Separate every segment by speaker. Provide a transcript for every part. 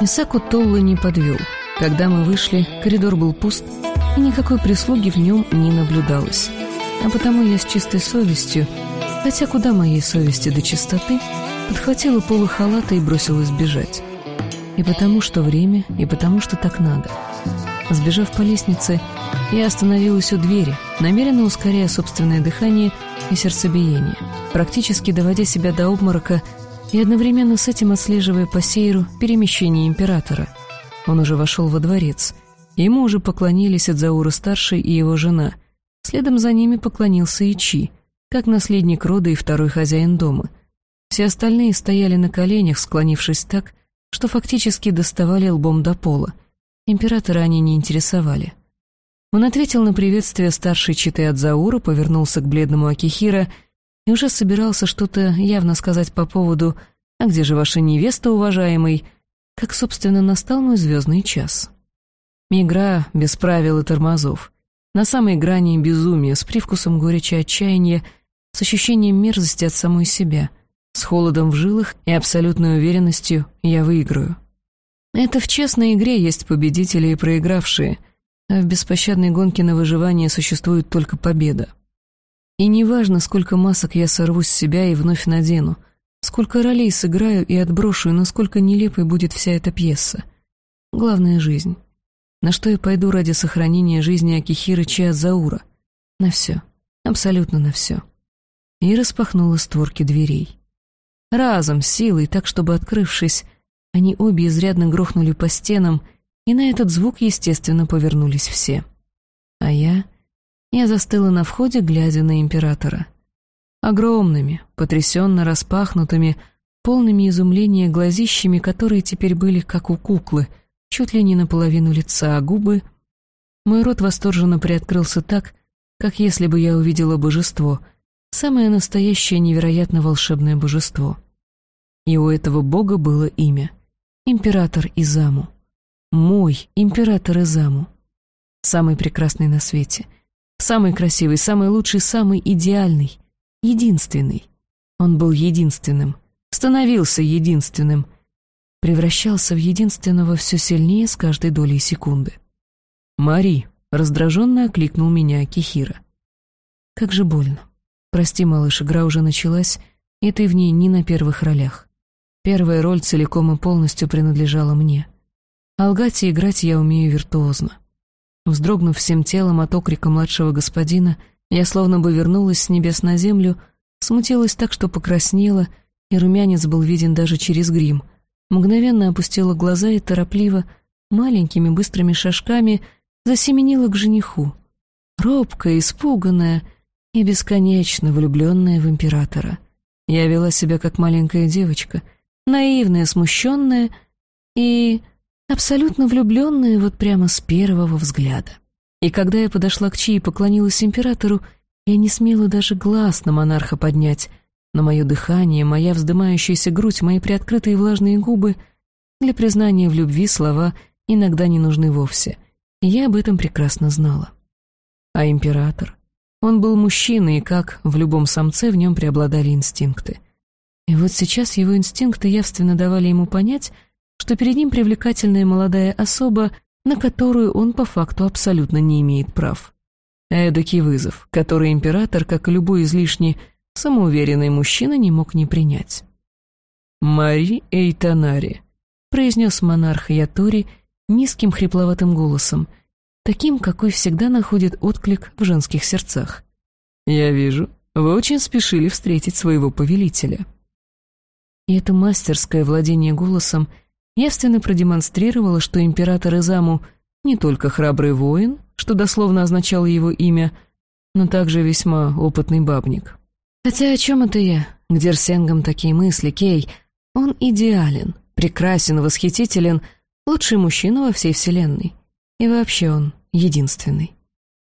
Speaker 1: Исаку Толла не подвел. Когда мы вышли, коридор был пуст, и никакой прислуги в нем не наблюдалось. А потому я с чистой совестью, хотя куда моей совести до чистоты, подхватила полы халата и бросилась бежать. И потому что время, и потому что так надо. Сбежав по лестнице, я остановилась у двери, намеренно ускоряя собственное дыхание и сердцебиение, практически доводя себя до обморока и одновременно с этим отслеживая по сейру перемещение императора. Он уже вошел во дворец. Ему уже поклонились Адзаура-старший и его жена. Следом за ними поклонился и Чи, как наследник рода и второй хозяин дома. Все остальные стояли на коленях, склонившись так, что фактически доставали лбом до пола. Императора они не интересовали. Он ответил на приветствие старшей читы Адзаура, повернулся к бледному Акихира и уже собирался что-то явно сказать по поводу «А где же ваша невеста, уважаемый?» как, собственно, настал мой звездный час. Игра без правил и тормозов. На самой грани безумия, с привкусом горечи отчаяния, с ощущением мерзости от самой себя, с холодом в жилах и абсолютной уверенностью «я выиграю». Это в честной игре есть победители и проигравшие, а в беспощадной гонке на выживание существует только победа. И неважно, сколько масок я сорву с себя и вновь надену, сколько ролей сыграю и отброшу, и насколько нелепой будет вся эта пьеса. Главное — жизнь. На что я пойду ради сохранения жизни Акихиры Чиадзаура? На все. Абсолютно на все. И распахнула створки дверей. Разом, силой, так, чтобы, открывшись, они обе изрядно грохнули по стенам, и на этот звук, естественно, повернулись все. А я... Я застыла на входе, глядя на императора. Огромными, потрясенно распахнутыми, полными изумления глазищами, которые теперь были как у куклы, чуть ли не наполовину лица, а губы... Мой рот восторженно приоткрылся так, как если бы я увидела божество, самое настоящее невероятно волшебное божество. И у этого бога было имя — Император Изаму. Мой Император Изаму. Самый прекрасный на свете — Самый красивый, самый лучший, самый идеальный. Единственный. Он был единственным. Становился единственным. Превращался в единственного все сильнее с каждой долей секунды. «Мари!» — раздраженно окликнул меня Кихира. «Как же больно. Прости, малыш, игра уже началась, и ты в ней не на первых ролях. Первая роль целиком и полностью принадлежала мне. А лгать и играть я умею виртуозно. Вздрогнув всем телом от окрика младшего господина, я словно бы вернулась с небес на землю, смутилась так, что покраснела, и румянец был виден даже через грим. Мгновенно опустила глаза и торопливо, маленькими быстрыми шажками, засеменила к жениху. Робкая, испуганная и бесконечно влюбленная в императора. Я вела себя как маленькая девочка, наивная, смущенная и абсолютно влюбленная вот прямо с первого взгляда. И когда я подошла к Чи и поклонилась императору, я не смела даже глаз на монарха поднять, но мое дыхание, моя вздымающаяся грудь, мои приоткрытые влажные губы для признания в любви слова иногда не нужны вовсе, и я об этом прекрасно знала. А император? Он был мужчиной, и как в любом самце в нем преобладали инстинкты. И вот сейчас его инстинкты явственно давали ему понять, что перед ним привлекательная молодая особа, на которую он по факту абсолютно не имеет прав. Эдакий вызов, который император, как и любой излишне самоуверенный мужчина, не мог не принять. «Мари Эйтанари», — произнес монарх Ятори низким хрипловатым голосом, таким, какой всегда находит отклик в женских сердцах. «Я вижу, вы очень спешили встретить своего повелителя». И это мастерское владение голосом — явственно продемонстрировала, что император Изаму не только храбрый воин, что дословно означало его имя, но также весьма опытный бабник. Хотя о чем это я? К Дерсенгам такие мысли, Кей. Он идеален, прекрасен, восхитителен, лучший мужчина во всей вселенной. И вообще он единственный.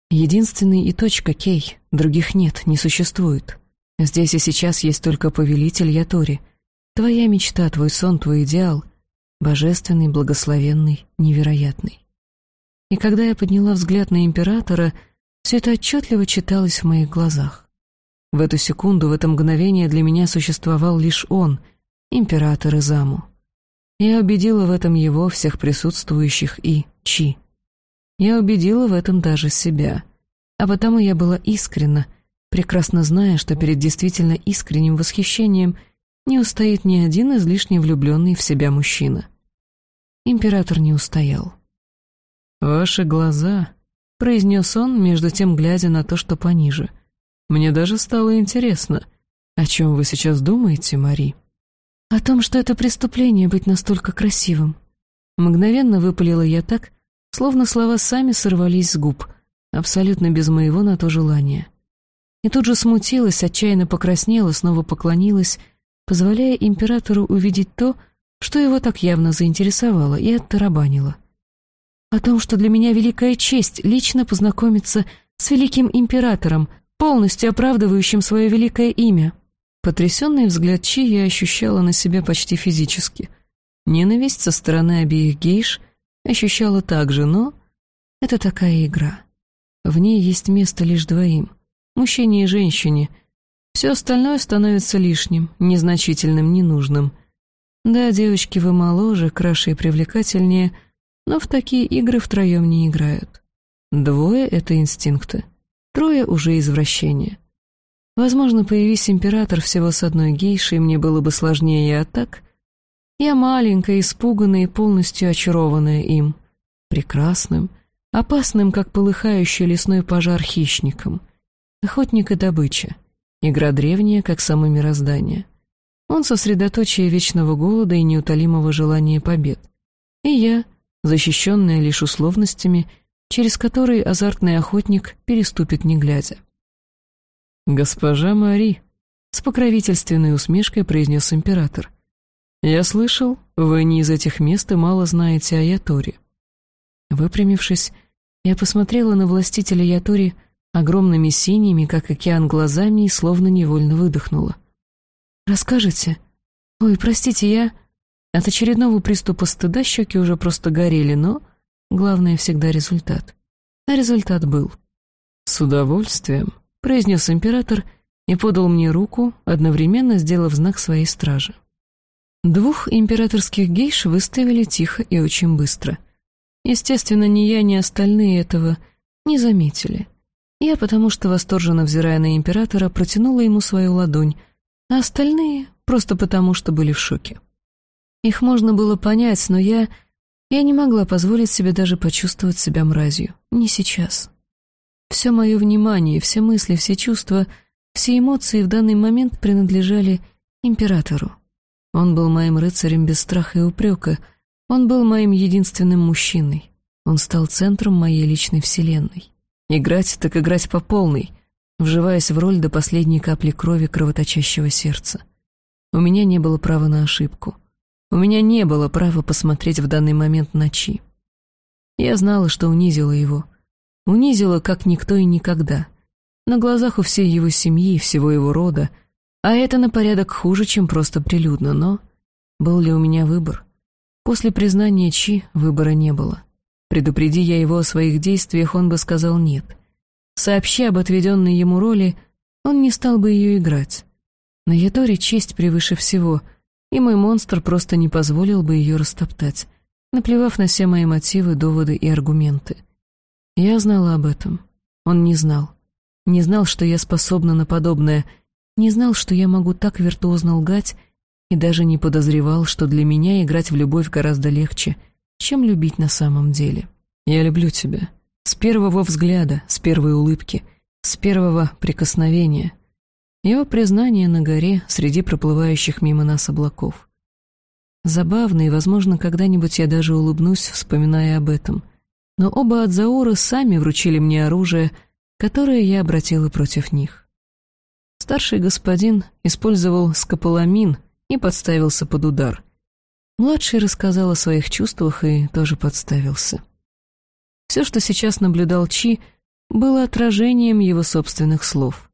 Speaker 1: Единственный и точка, Кей. Других нет, не существует. Здесь и сейчас есть только повелитель Ятори. Твоя мечта, твой сон, твой идеал божественный, благословенный, невероятный. И когда я подняла взгляд на императора, все это отчетливо читалось в моих глазах. В эту секунду, в это мгновение для меня существовал лишь он, император Изаму. Я убедила в этом его, всех присутствующих и Чи. Я убедила в этом даже себя. А потому я была искренна, прекрасно зная, что перед действительно искренним восхищением не устоит ни один излишне влюбленный в себя мужчина. Император не устоял. «Ваши глаза», — произнес он, между тем глядя на то, что пониже. «Мне даже стало интересно. О чем вы сейчас думаете, Мари?» «О том, что это преступление быть настолько красивым». Мгновенно выпалила я так, словно слова сами сорвались с губ, абсолютно без моего на то желания. И тут же смутилась, отчаянно покраснела, снова поклонилась, позволяя императору увидеть то, что его так явно заинтересовало, и оттарабанила. О том, что для меня великая честь лично познакомиться с великим императором, полностью оправдывающим свое великое имя. Потрясенный взгляд Чи я ощущала на себе почти физически. Ненависть со стороны обеих гейш ощущала также, но это такая игра. В ней есть место лишь двоим — мужчине и женщине. Все остальное становится лишним, незначительным, ненужным — да, девочки, вы моложе, краше и привлекательнее, но в такие игры втроем не играют. Двое — это инстинкты, трое — уже извращение. Возможно, появись император всего с одной гейшей, мне было бы сложнее, а так... Я маленькая, испуганная и полностью очарованная им. Прекрасным, опасным, как полыхающий лесной пожар хищником. Охотник и добыча. Игра древняя, как само мироздание. Он сосредоточие вечного голода и неутолимого желания побед. И я, защищенная лишь условностями, через которые азартный охотник переступит не глядя. «Госпожа Мари», — с покровительственной усмешкой произнес император, «я слышал, вы не из этих мест и мало знаете о Яторе». Выпрямившись, я посмотрела на властителя Ятори огромными синими, как океан, глазами и словно невольно выдохнула. «Расскажете? Ой, простите, я...» От очередного приступа стыда щеки уже просто горели, но главное всегда результат. А результат был. «С удовольствием», — произнес император и подал мне руку, одновременно сделав знак своей стражи. Двух императорских гейш выставили тихо и очень быстро. Естественно, ни я, ни остальные этого не заметили. Я, потому что, восторженно взирая на императора, протянула ему свою ладонь, а остальные просто потому, что были в шоке. Их можно было понять, но я... Я не могла позволить себе даже почувствовать себя мразью. Не сейчас. Все мое внимание, все мысли, все чувства, все эмоции в данный момент принадлежали императору. Он был моим рыцарем без страха и упрека, он был моим единственным мужчиной. Он стал центром моей личной вселенной. Играть так играть по полной — вживаясь в роль до последней капли крови кровоточащего сердца. У меня не было права на ошибку. У меня не было права посмотреть в данный момент на Чи. Я знала, что унизила его. Унизила, как никто и никогда. На глазах у всей его семьи, всего его рода. А это на порядок хуже, чем просто прилюдно, но... Был ли у меня выбор? После признания Чи выбора не было. Предупреди я его о своих действиях, он бы сказал «нет». Сообщи об отведенной ему роли, он не стал бы ее играть. На Яторе честь превыше всего, и мой монстр просто не позволил бы ее растоптать, наплевав на все мои мотивы, доводы и аргументы. Я знала об этом. Он не знал. Не знал, что я способна на подобное, не знал, что я могу так виртуозно лгать, и даже не подозревал, что для меня играть в любовь гораздо легче, чем любить на самом деле. «Я люблю тебя», с первого взгляда, с первой улыбки, с первого прикосновения. Его признание на горе среди проплывающих мимо нас облаков. Забавно, и, возможно, когда-нибудь я даже улыбнусь, вспоминая об этом. Но оба Адзауры сами вручили мне оружие, которое я обратила против них. Старший господин использовал скополамин и подставился под удар. Младший рассказал о своих чувствах и тоже подставился. Все, что сейчас наблюдал Чи, было отражением его собственных слов.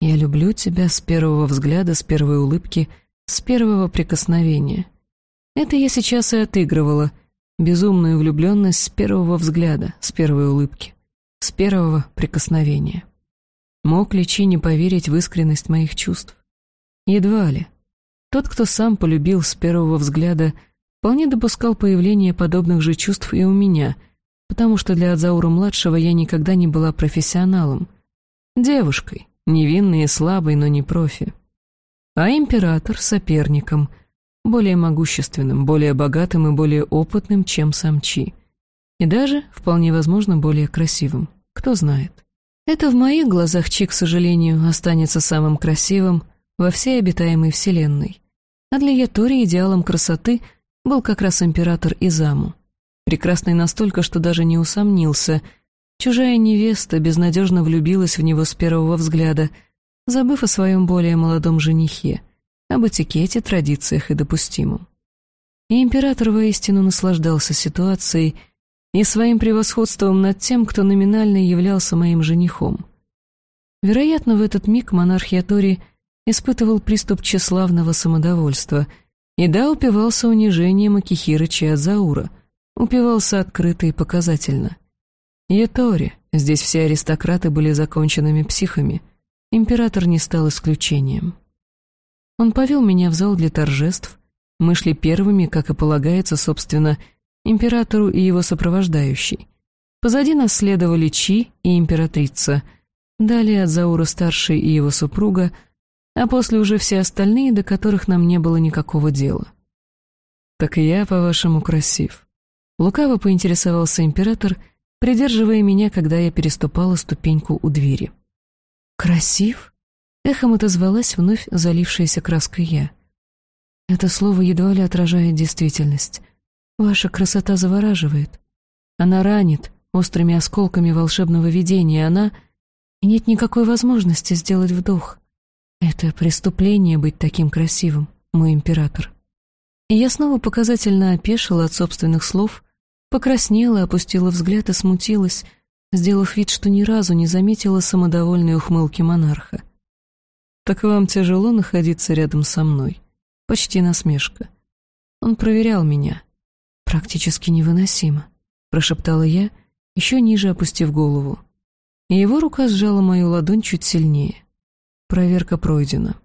Speaker 1: «Я люблю тебя с первого взгляда, с первой улыбки, с первого прикосновения». Это я сейчас и отыгрывала, безумную влюбленность с первого взгляда, с первой улыбки, с первого прикосновения. Мог ли Чи не поверить в искренность моих чувств? Едва ли. Тот, кто сам полюбил с первого взгляда, вполне допускал появление подобных же чувств и у меня, потому что для Адзаура-младшего я никогда не была профессионалом. Девушкой, невинной и слабой, но не профи. А император — соперником, более могущественным, более богатым и более опытным, чем сам Чи. И даже, вполне возможно, более красивым. Кто знает. Это в моих глазах Чи, к сожалению, останется самым красивым во всей обитаемой вселенной. А для Ятори идеалом красоты был как раз император Изаму. Прекрасный настолько, что даже не усомнился. Чужая невеста безнадежно влюбилась в него с первого взгляда, забыв о своем более молодом женихе, об этикете, традициях и допустимом. И император воистину наслаждался ситуацией и своим превосходством над тем, кто номинально являлся моим женихом. Вероятно, в этот миг монарх Ятори испытывал приступ тщеславного самодовольства и да, упивался унижением Акихира Чиадзаура, упивался открыто и показательно. Ятори, здесь все аристократы были законченными психами, император не стал исключением. Он повел меня в зал для торжеств, мы шли первыми, как и полагается, собственно, императору и его сопровождающий. Позади нас следовали Чи и императрица, далее Адзаура-старший и его супруга, а после уже все остальные, до которых нам не было никакого дела. «Так и я, по-вашему, красив?» Лукаво поинтересовался император, придерживая меня, когда я переступала ступеньку у двери. «Красив?» — эхом отозвалась вновь залившаяся краской я. Это слово едва ли отражает действительность. Ваша красота завораживает. Она ранит острыми осколками волшебного видения, она... И нет никакой возможности сделать вдох. Это преступление быть таким красивым, мой император. И я снова показательно опешила от собственных слов, покраснела, опустила взгляд и смутилась, сделав вид, что ни разу не заметила самодовольной ухмылки монарха. «Так вам тяжело находиться рядом со мной?» Почти насмешка. Он проверял меня, «Практически невыносимо», — прошептала я, еще ниже опустив голову. И его рука сжала мою ладонь чуть сильнее. Проверка пройдена.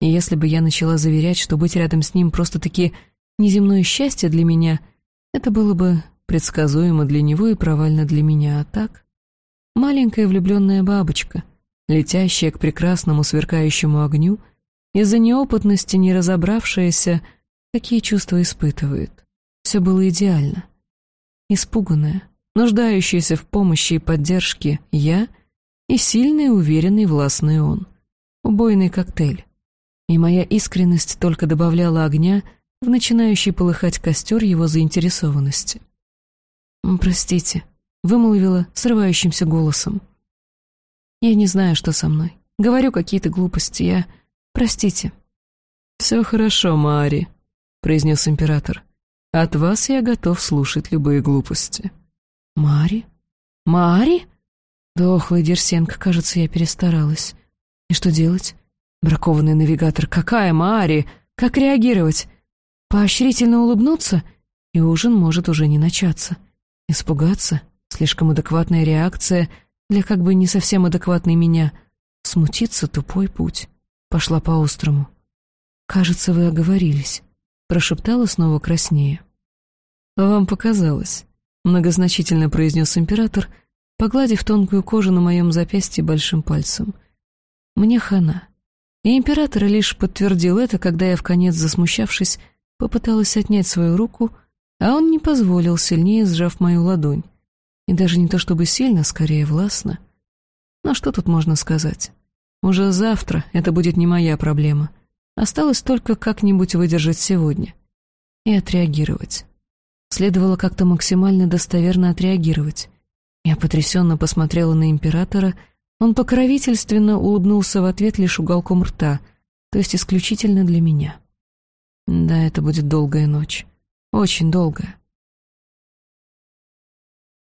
Speaker 1: И если бы я начала заверять, что быть рядом с ним просто-таки неземное счастье для меня, это было бы предсказуемо для него и провально для меня, а так... Маленькая влюбленная бабочка, летящая к прекрасному сверкающему огню, из-за неопытности не разобравшаяся, какие чувства испытывает. Все было идеально. Испуганная, нуждающаяся в помощи и поддержке я и сильный, уверенный, властный он. Убойный коктейль. И моя искренность только добавляла огня в начинающий полыхать костер его заинтересованности. «Простите», — вымолвила срывающимся голосом. «Я не знаю, что со мной. Говорю какие-то глупости. Я... Простите». «Все хорошо, Мари», — произнес император. От вас я готов слушать любые глупости». «Мари? Мари?» Дохлый Дерсенко, кажется, я перестаралась. И что делать? Бракованный навигатор. Какая Мари? Как реагировать? Поощрительно улыбнуться? И ужин может уже не начаться. Испугаться? Слишком адекватная реакция для как бы не совсем адекватной меня. Смутиться — тупой путь. Пошла по-острому. Кажется, вы оговорились прошептала снова краснее. «Вам показалось», — многозначительно произнес император, погладив тонкую кожу на моем запястье большим пальцем. «Мне хана». И император лишь подтвердил это, когда я, вконец засмущавшись, попыталась отнять свою руку, а он не позволил, сильнее сжав мою ладонь. И даже не то чтобы сильно, скорее властно. Но что тут можно сказать? Уже завтра это будет не моя проблема — Осталось только как-нибудь выдержать сегодня. И отреагировать. Следовало как-то максимально достоверно отреагировать. Я потрясенно посмотрела на императора, он покровительственно улыбнулся в ответ лишь уголком рта, то есть исключительно для меня. Да, это будет долгая ночь. Очень долгая.